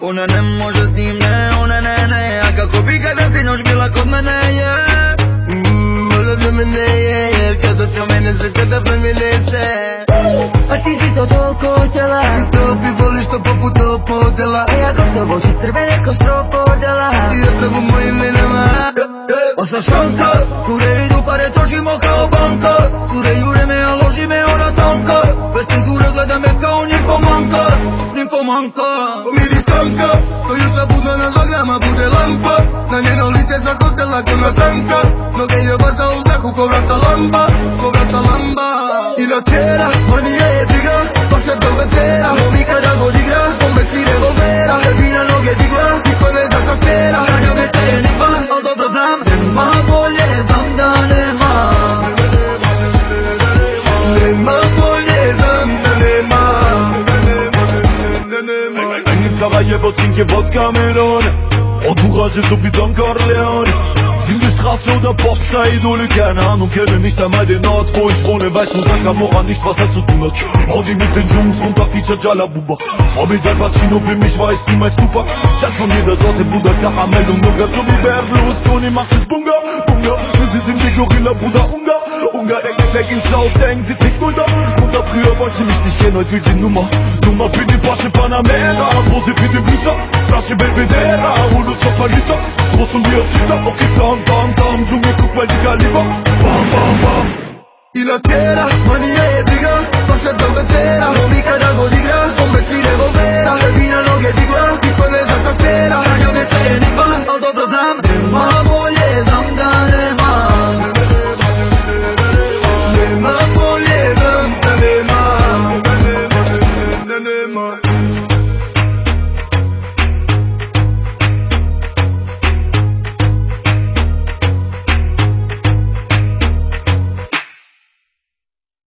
Ona ne može s njim, ne, ona ne, ne A kako bi kada sinoć bila kod mene, je. Mm, Vola da me ne je, jer kada ka mene se kada preminete A ti si to toliko htjela I to bi voliš to poput to podela. A ja gotovo si crvene ko stropodela I ja tamo mojim menama Osa šanka, kure idu pare trošimo kao banka Kure jure me, a loži me ona tanka Bez cenzure gleda me kao manka manca Umiri stanka Koju puno na bude lampa Na njeno lice Noge je baza u zraku ko vrata lamba Ko vrata lamba. I noćera, ma nije briga Pa se trinke Wodka Melone Entourage so wie Don Sind die Straße oder Posta Idole, keine Ahnung, kenne nicht einmal den Ort, wo ich wohne Weiß nur Sakamora nicht, was er zu tun hat. Audi mit den Jungs runter, Feature Jalabuba Mobbit Al Pacino, für mich weiß meinst super. Schatz von jeder Sorte, Bruder, Karamell und Nougat So wie Berlus, Tony macht es Bunga, Bunga. Sie sind die Gorilla, Bruder, Ungar Ungar, der geht weg ins Lauf, denken sie früher wollte mich nicht heute will Nummer Nummer für die Flasche Panamera für den Blüter, Flasche noch ein Liter, groß und wie auf Twitter Okay, Dschungel, guck mal die Kaliber